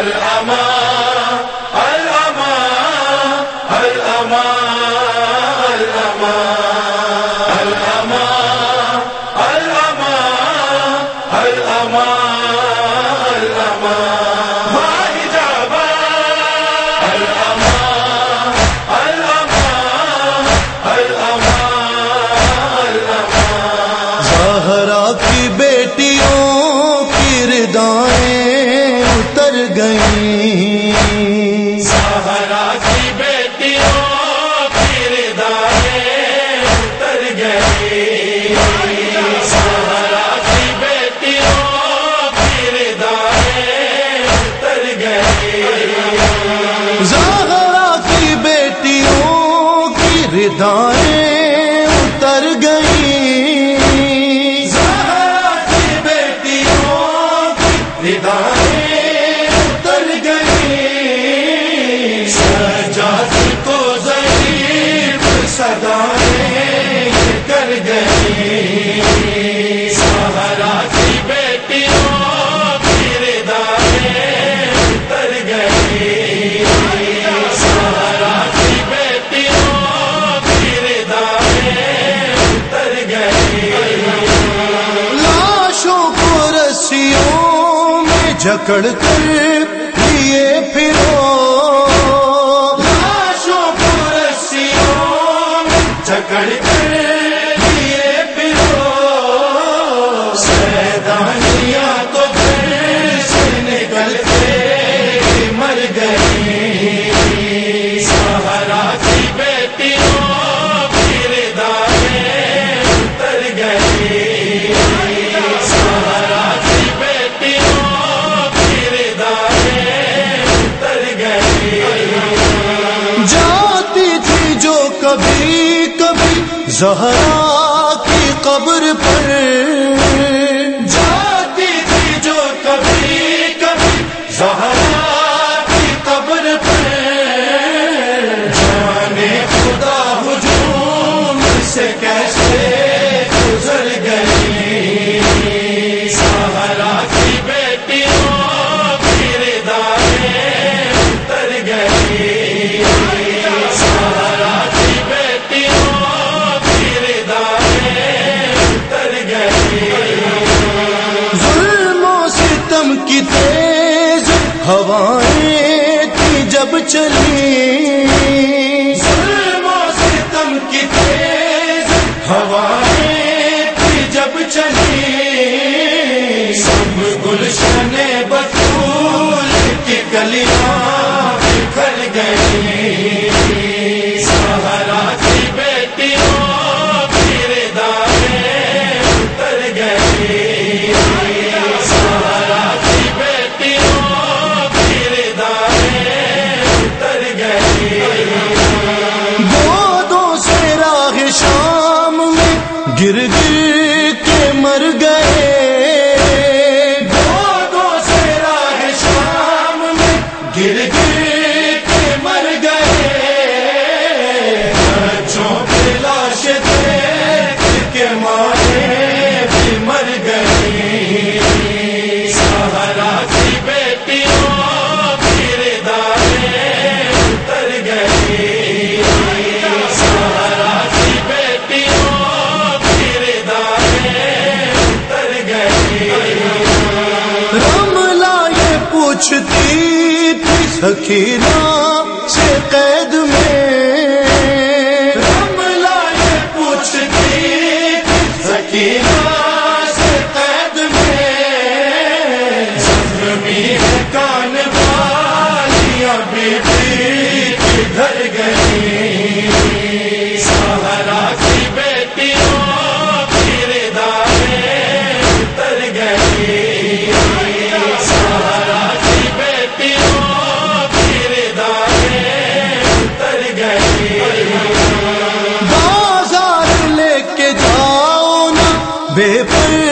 الأمان گئی سہارا کی بیٹیوں اتر گئی سہارا کی بیٹیوں اتر گئی سہرا کی بیٹیوں کی ردائیں اتر گئی جکڑ کر کبھی کبھی زہرا کی قبر پر جاتی تھی جو کبھی کبھی زہرا ہوائیں تھی جب چلی۔ ستم کی تیز ہوائیں گر گ رملا یہ پوچھتی تھی سکینا سے قید میں۔ رملا یہ پوچھتی تھی سے قید میں۔ کان بالیاں گھر گئی۔ بے پر